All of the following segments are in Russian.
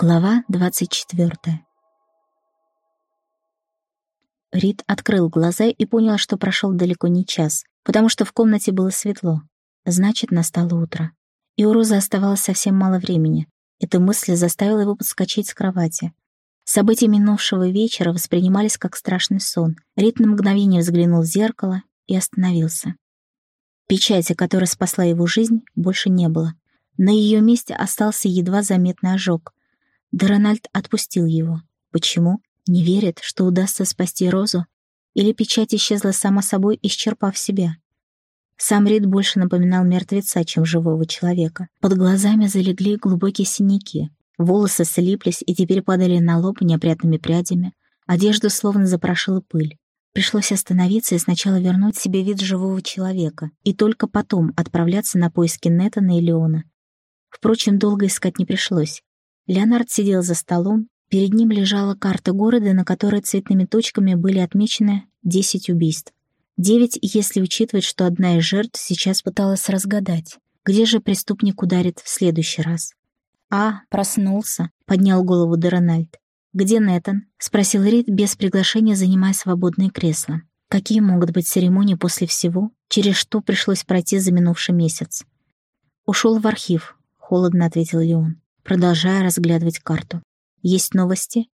Глава 24 Рид открыл глаза и понял, что прошел далеко не час, потому что в комнате было светло. Значит, настало утро. И у Розы оставалось совсем мало времени. Эта мысль заставила его подскочить с кровати. События минувшего вечера воспринимались как страшный сон. Рид на мгновение взглянул в зеркало и остановился. Печати, которая спасла его жизнь, больше не было. На ее месте остался едва заметный ожог. Дорональд отпустил его. Почему? Не верит, что удастся спасти Розу? Или печать исчезла сама собой, исчерпав себя? Сам Рид больше напоминал мертвеца, чем живого человека. Под глазами залегли глубокие синяки. Волосы слиплись и теперь падали на лоб неопрятными прядями. Одежду словно запорошила пыль. Пришлось остановиться и сначала вернуть себе вид живого человека, и только потом отправляться на поиски Нетана и Леона. Впрочем, долго искать не пришлось. Леонард сидел за столом, перед ним лежала карта города, на которой цветными точками были отмечены 10 убийств. Девять, если учитывать, что одна из жертв сейчас пыталась разгадать, где же преступник ударит в следующий раз. «А, проснулся», — поднял голову Дерональд. «Где Нетан?» — спросил Рид без приглашения, занимая свободное кресло. «Какие могут быть церемонии после всего, через что пришлось пройти за минувший месяц?» «Ушел в архив», — холодно ответил Леон продолжая разглядывать карту. «Есть новости?»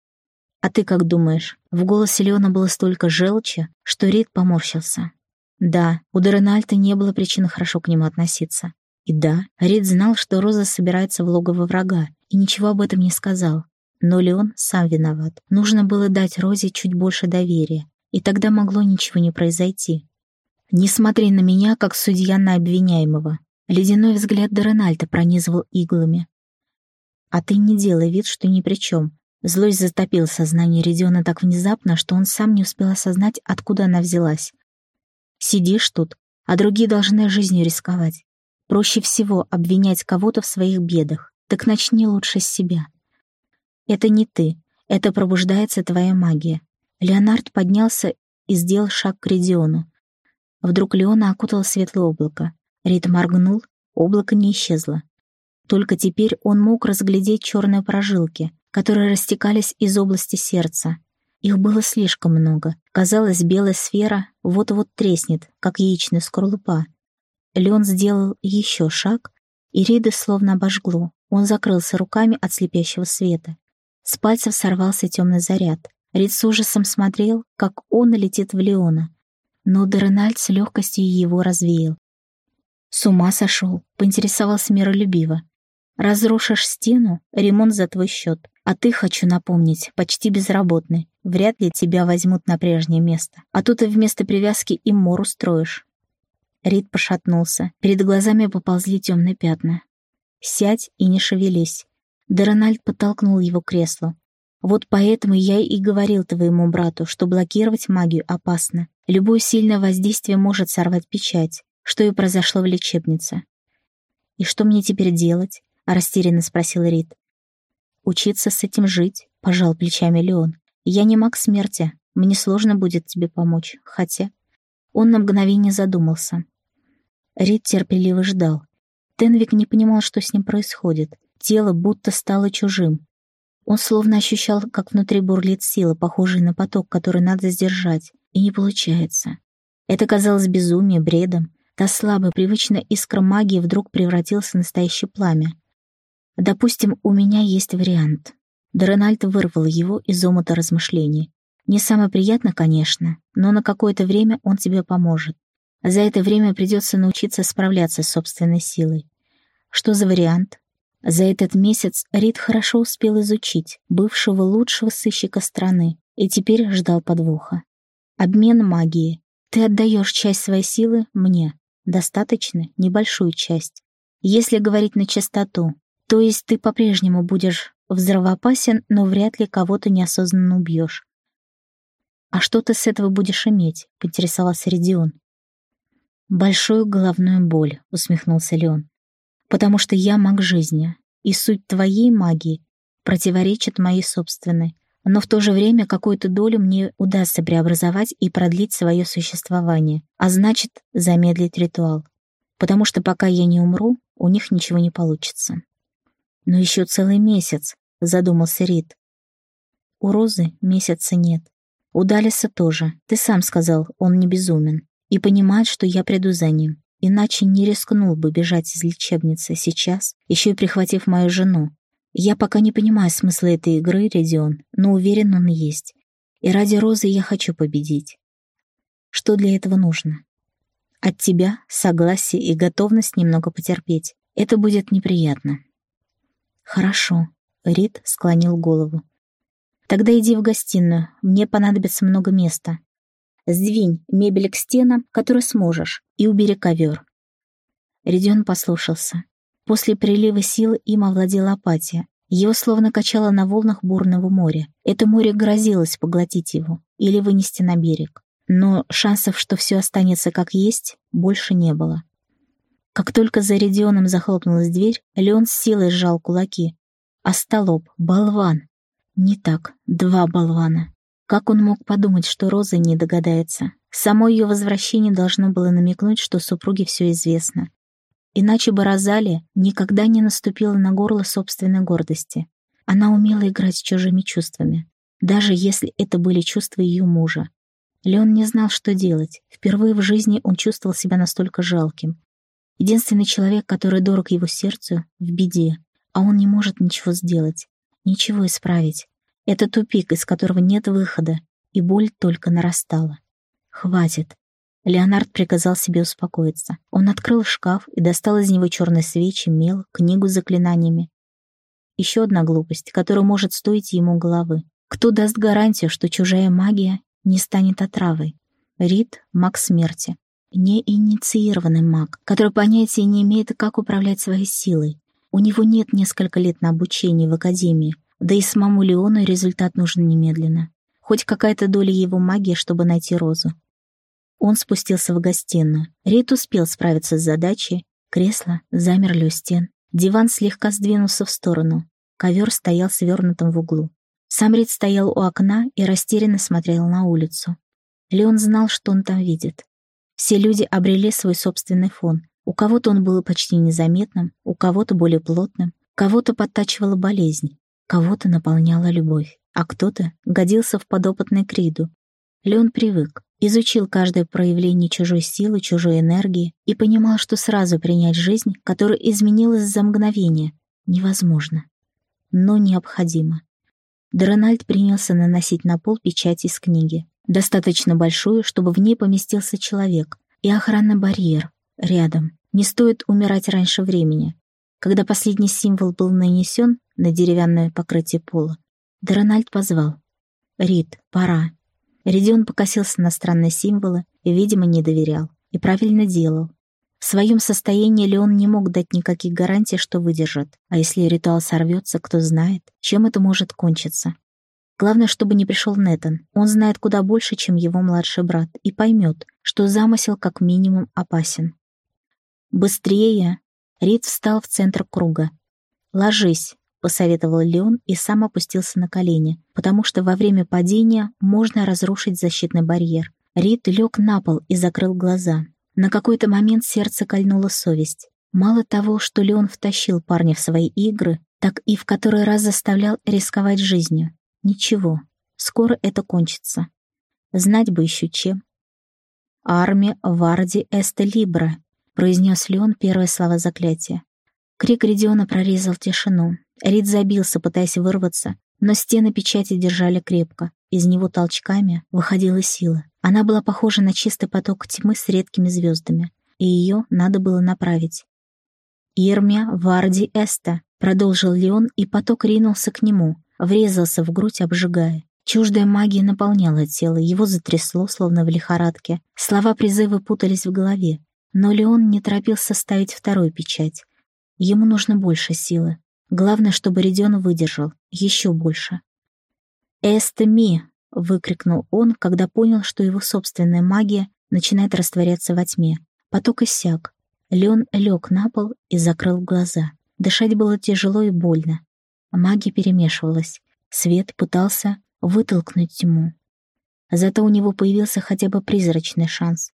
«А ты как думаешь?» В голосе Леона было столько желчи, что Рид поморщился. Да, у Деренальта не было причин хорошо к нему относиться. И да, Рид знал, что Роза собирается в логово врага, и ничего об этом не сказал. Но Леон сам виноват. Нужно было дать Розе чуть больше доверия, и тогда могло ничего не произойти. «Не смотри на меня, как судья на обвиняемого». Ледяной взгляд Деренальта пронизывал иглами. А ты не делай вид, что ни при чем. Злость затопила сознание Редиона так внезапно, что он сам не успел осознать, откуда она взялась. Сидишь тут, а другие должны жизнью рисковать. Проще всего обвинять кого-то в своих бедах. Так начни лучше с себя. Это не ты, это пробуждается твоя магия. Леонард поднялся и сделал шаг к Редиону. Вдруг Леона окутало светлое облако. Рит моргнул, облако не исчезло. Только теперь он мог разглядеть черные прожилки, которые растекались из области сердца. Их было слишком много. Казалось, белая сфера вот-вот треснет, как яичная скорлупа. Леон сделал еще шаг, и Рида словно обожгло. Он закрылся руками от слепящего света. С пальцев сорвался темный заряд. Рид с ужасом смотрел, как он летит в Леона. Но Деренальд с легкостью его развеял. «С ума сошел», — поинтересовался миролюбиво. Разрушишь стену — ремонт за твой счет. А ты, хочу напомнить, почти безработный. Вряд ли тебя возьмут на прежнее место. А тут и вместо привязки и мор устроишь. Рид пошатнулся. Перед глазами поползли темные пятна. «Сядь и не шевелись». Дерональд подтолкнул его к креслу. «Вот поэтому я и говорил твоему брату, что блокировать магию опасно. Любое сильное воздействие может сорвать печать, что и произошло в лечебнице. И что мне теперь делать? — растерянно спросил Рид. «Учиться с этим жить», — пожал плечами Леон. «Я не маг смерти, мне сложно будет тебе помочь, хотя...» Он на мгновение задумался. Рид терпеливо ждал. Тенвик не понимал, что с ним происходит. Тело будто стало чужим. Он словно ощущал, как внутри бурлит сила, похожая на поток, который надо сдержать, и не получается. Это казалось безумием, бредом. Та слабая, привычная искра магии вдруг превратилась в настоящее пламя. Допустим, у меня есть вариант. Дорональд вырвал его из омута размышлений. Не самое приятно, конечно, но на какое-то время он тебе поможет. За это время придется научиться справляться с собственной силой. Что за вариант? За этот месяц Рид хорошо успел изучить бывшего лучшего сыщика страны и теперь ждал подвоха. Обмен магией. Ты отдаешь часть своей силы мне. Достаточно небольшую часть. Если говорить на чистоту, то есть ты по-прежнему будешь взрывоопасен, но вряд ли кого-то неосознанно убьешь. «А что ты с этого будешь иметь?» — поинтересовался Редион. «Большую головную боль», — усмехнулся Леон. «Потому что я маг жизни, и суть твоей магии противоречит моей собственной, но в то же время какую-то долю мне удастся преобразовать и продлить свое существование, а значит, замедлить ритуал. Потому что пока я не умру, у них ничего не получится». «Но еще целый месяц», — задумался Рид. «У Розы месяца нет. У Далиса тоже. Ты сам сказал, он не безумен. И понимает, что я приду за ним. Иначе не рискнул бы бежать из лечебницы сейчас, еще и прихватив мою жену. Я пока не понимаю смысла этой игры, Редион, но уверен, он есть. И ради Розы я хочу победить. Что для этого нужно? От тебя согласие и готовность немного потерпеть. Это будет неприятно. Хорошо. Рид склонил голову. Тогда иди в гостиную. Мне понадобится много места. Сдвинь мебель к стенам, которую сможешь, и убери ковер. Редион послушался. После прилива сил им овладела апатия. Его словно качало на волнах бурного моря. Это море грозилось поглотить его или вынести на берег. Но шансов, что все останется как есть, больше не было. Как только за Редионом захлопнулась дверь, Леон с силой сжал кулаки. Остолоп, болван. Не так, два болвана. Как он мог подумать, что Роза не догадается? Само ее возвращение должно было намекнуть, что супруге все известно. Иначе бы Розалия никогда не наступила на горло собственной гордости. Она умела играть с чужими чувствами, даже если это были чувства ее мужа. Леон не знал, что делать. Впервые в жизни он чувствовал себя настолько жалким. Единственный человек, который дорог его сердцу, в беде, а он не может ничего сделать, ничего исправить. Это тупик, из которого нет выхода, и боль только нарастала. «Хватит». Леонард приказал себе успокоиться. Он открыл шкаф и достал из него черные свечи, мел, книгу с заклинаниями. Еще одна глупость, которая может стоить ему головы. Кто даст гарантию, что чужая магия не станет отравой? Рид — маг смерти. Неинициированный маг, который понятия не имеет, как управлять своей силой. У него нет несколько лет на обучении в академии, да и самому Леону результат нужен немедленно. Хоть какая-то доля его магии, чтобы найти Розу. Он спустился в гостиную. Рид успел справиться с задачей. Кресло замерли у стен. Диван слегка сдвинулся в сторону. Ковер стоял свернутым в углу. Сам Рид стоял у окна и растерянно смотрел на улицу. Леон знал, что он там видит. Все люди обрели свой собственный фон. У кого-то он был почти незаметным, у кого-то более плотным, кого-то подтачивала болезнь, Кого-то наполняла любовь, а кто-то годился в подопытный криду. Леон привык, изучил каждое проявление чужой силы, чужой энергии и понимал, что сразу принять жизнь, которая изменилась за мгновение, невозможно. Но необходимо. Дрональд принялся наносить на пол печать из книги, достаточно большую, чтобы в ней поместился человек, и охранный барьер рядом. Не стоит умирать раньше времени. Когда последний символ был нанесен на деревянное покрытие пола, Дорональд позвал. «Рид, пора». Ридион покосился на странные символы и, видимо, не доверял. И правильно делал. В своем состоянии Леон не мог дать никаких гарантий, что выдержит. А если ритуал сорвется, кто знает, чем это может кончиться. Главное, чтобы не пришел Нетан. Он знает куда больше, чем его младший брат, и поймет, что замысел как минимум опасен. «Быстрее!» Рид встал в центр круга. «Ложись», — посоветовал Леон и сам опустился на колени, потому что во время падения можно разрушить защитный барьер. Рид лег на пол и закрыл глаза. На какой-то момент сердце кольнула совесть. Мало того, что Леон втащил парня в свои игры, так и в который раз заставлял рисковать жизнью. Ничего, скоро это кончится. Знать бы еще чем. Армия Варди Эсте Либра произнес Леон первые слова заклятия. Крик Редиона прорезал тишину. Рид забился, пытаясь вырваться, но стены печати держали крепко. Из него толчками выходила сила. Она была похожа на чистый поток тьмы с редкими звездами, и ее надо было направить. «Ирмия Варди Эста», — продолжил Леон, и поток ринулся к нему, врезался в грудь, обжигая. Чуждая магия наполняла тело, его затрясло, словно в лихорадке. Слова призыва путались в голове. Но Леон не торопился ставить вторую печать. Ему нужно больше силы. Главное, чтобы Редион выдержал. Еще больше. «Эстеми!» — выкрикнул он, когда понял, что его собственная магия начинает растворяться во тьме. Поток иссяк. Леон лег на пол и закрыл глаза. Дышать было тяжело и больно. Магия перемешивалась. Свет пытался вытолкнуть тьму. Зато у него появился хотя бы призрачный шанс.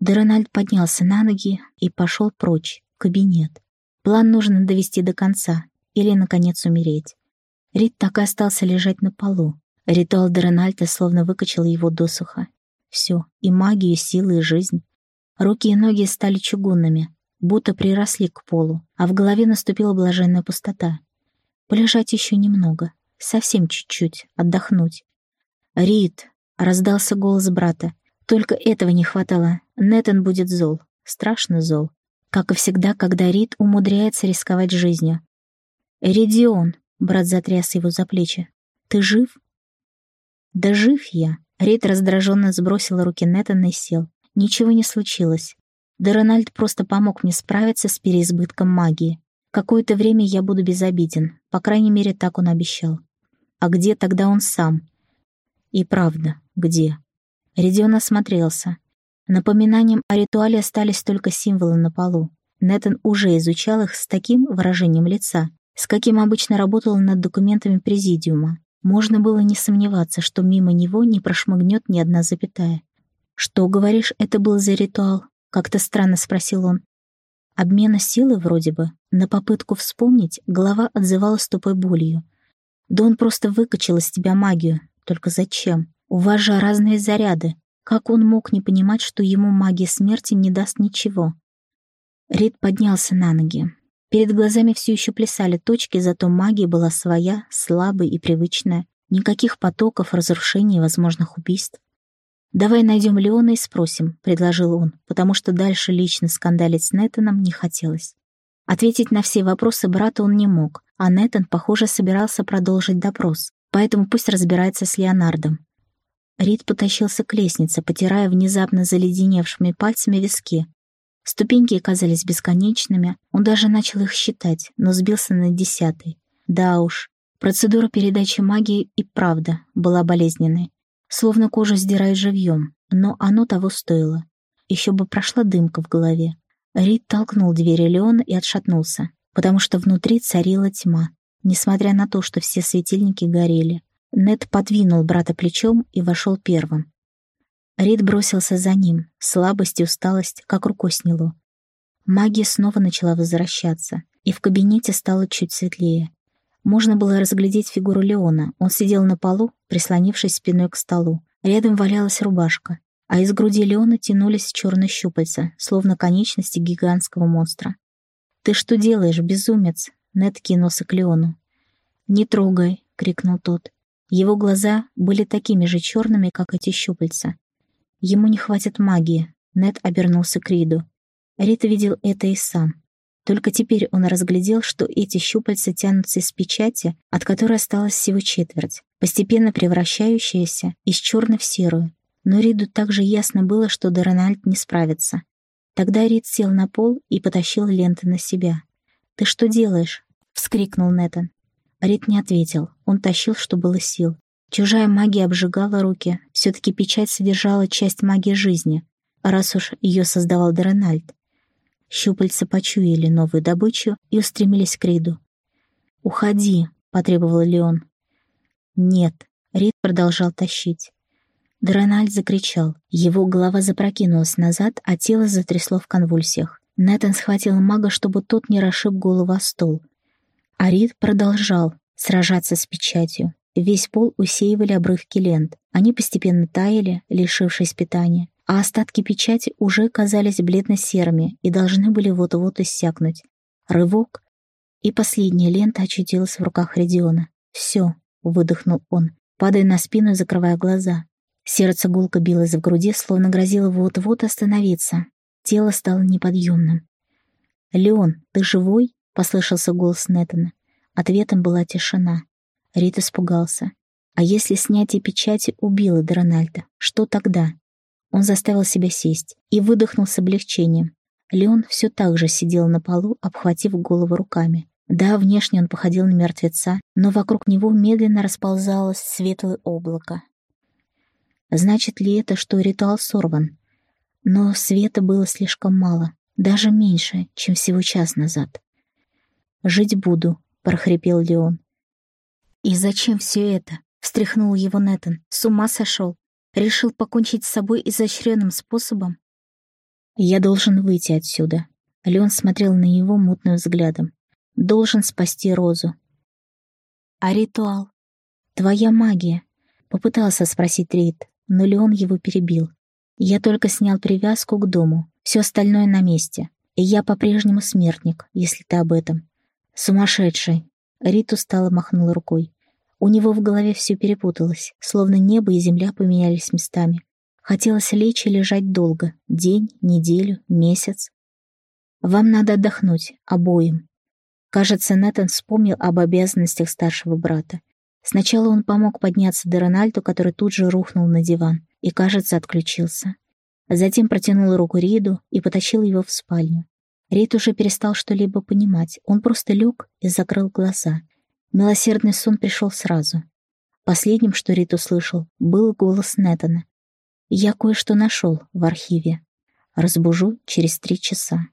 Дерональд поднялся на ноги и пошел прочь, в кабинет. План нужно довести до конца или, наконец, умереть. Рид так и остался лежать на полу. Ритуал Деренальта словно выкачал его досуха. Все, и магию, и силы, и жизнь. Руки и ноги стали чугунными, будто приросли к полу, а в голове наступила блаженная пустота. Полежать еще немного, совсем чуть-чуть, отдохнуть. «Рид!» — раздался голос брата. «Только этого не хватало. Нетан будет зол. Страшно зол. Как и всегда, когда Рид умудряется рисковать жизнью. «Ридион!» — брат затряс его за плечи. «Ты жив?» «Да жив я!» Рид раздраженно сбросил руки Нетана и сел. «Ничего не случилось. Да Рональд просто помог мне справиться с переизбытком магии. Какое-то время я буду безобиден. По крайней мере, так он обещал. А где тогда он сам? И правда, где? Редион осмотрелся. Напоминанием о ритуале остались только символы на полу. Нетан уже изучал их с таким выражением лица, с каким обычно работал над документами Президиума. Можно было не сомневаться, что мимо него не прошмыгнет ни одна запятая. «Что, говоришь, это был за ритуал?» — как-то странно спросил он. Обмена силы вроде бы. На попытку вспомнить голова отзывалась тупой болью. Да он просто выкачал из тебя магию. Только зачем? У вас же разные заряды. Как он мог не понимать, что ему магия смерти не даст ничего? Рид поднялся на ноги. Перед глазами все еще плясали точки, зато магия была своя, слабая и привычная. Никаких потоков, разрушений и возможных убийств. «Давай найдем Леона и спросим», — предложил он, потому что дальше лично скандалить с Нетаном не хотелось. Ответить на все вопросы брата он не мог, а Нетан, похоже, собирался продолжить допрос, поэтому пусть разбирается с Леонардом. Рид потащился к лестнице, потирая внезапно заледеневшими пальцами виски, Ступеньки казались бесконечными, он даже начал их считать, но сбился на десятый. Да уж, процедура передачи магии и правда была болезненной. Словно кожу сдирает живьем, но оно того стоило. Еще бы прошла дымка в голове. Рид толкнул двери Леона и отшатнулся, потому что внутри царила тьма, несмотря на то, что все светильники горели. Нед подвинул брата плечом и вошел первым. Рид бросился за ним. Слабость и усталость как рукой сняло. Магия снова начала возвращаться, и в кабинете стало чуть светлее. Можно было разглядеть фигуру Леона. Он сидел на полу, прислонившись спиной к столу. Рядом валялась рубашка, а из груди Леона тянулись черные щупальца, словно конечности гигантского монстра. «Ты что делаешь, безумец?» Нед кинулся к Леону. «Не трогай!» — крикнул тот. Его глаза были такими же черными, как эти щупальца. Ему не хватит магии. Нед обернулся к Риду. Рид видел это и сам. Только теперь он разглядел, что эти щупальца тянутся из печати, от которой осталась всего четверть, постепенно превращающаяся из черной в серую. Но Риду также ясно было, что Дорональд не справится. Тогда Рид сел на пол и потащил ленты на себя. «Ты что делаешь?» — вскрикнул Нетан. Рид не ответил. Он тащил, что было сил. Чужая магия обжигала руки. Все-таки печать содержала часть магии жизни, раз уж ее создавал Деренальд. Щупальца почуяли новую добычу и устремились к Риду. «Уходи», — потребовал Леон. «Нет», — Рид продолжал тащить. Дрональд закричал. Его голова запрокинулась назад, а тело затрясло в конвульсиях. Нэтан схватил мага, чтобы тот не расшиб голову о стол. А Рид продолжал сражаться с печатью. Весь пол усеивали обрывки лент. Они постепенно таяли, лишившись питания, а остатки печати уже казались бледно-серыми и должны были вот-вот иссякнуть. Рывок, и последняя лента очутилась в руках Редиона. «Все», — выдохнул он, падая на спину и закрывая глаза. Сердце гулко билось в груди, словно грозило вот-вот остановиться. Тело стало неподъемным. «Леон, ты живой?» — послышался голос Неттона. Ответом была тишина. Рит испугался. А если снятие печати убило Дрональда, что тогда? Он заставил себя сесть и выдохнул с облегчением. Леон все так же сидел на полу, обхватив голову руками. Да, внешне он походил на мертвеца, но вокруг него медленно расползалось светлое облако. Значит ли это, что ритуал сорван? Но света было слишком мало, даже меньше, чем всего час назад. «Жить буду», — прохрипел Леон. «И зачем все это?» — встряхнул его Нэтан. «С ума сошел? Решил покончить с собой изощренным способом?» «Я должен выйти отсюда». Леон смотрел на него мутным взглядом. «Должен спасти Розу». А ритуал? Твоя магия. Попытался спросить Рид, но Леон его перебил. Я только снял привязку к дому, все остальное на месте. И я по-прежнему смертник, если ты об этом. Сумасшедший. Рит устало махнула рукой. У него в голове все перепуталось, словно небо и земля поменялись местами. Хотелось лечь и лежать долго. День, неделю, месяц. Вам надо отдохнуть, обоим. Кажется, Нэтан вспомнил об обязанностях старшего брата. Сначала он помог подняться до Рональду, который тут же рухнул на диван, и, кажется, отключился. Затем протянул руку Риду и потащил его в спальню. Рид уже перестал что-либо понимать, он просто лег и закрыл глаза. Милосердный сон пришел сразу. Последним, что Рид услышал, был голос Нетана. «Я кое-что нашел в архиве. Разбужу через три часа».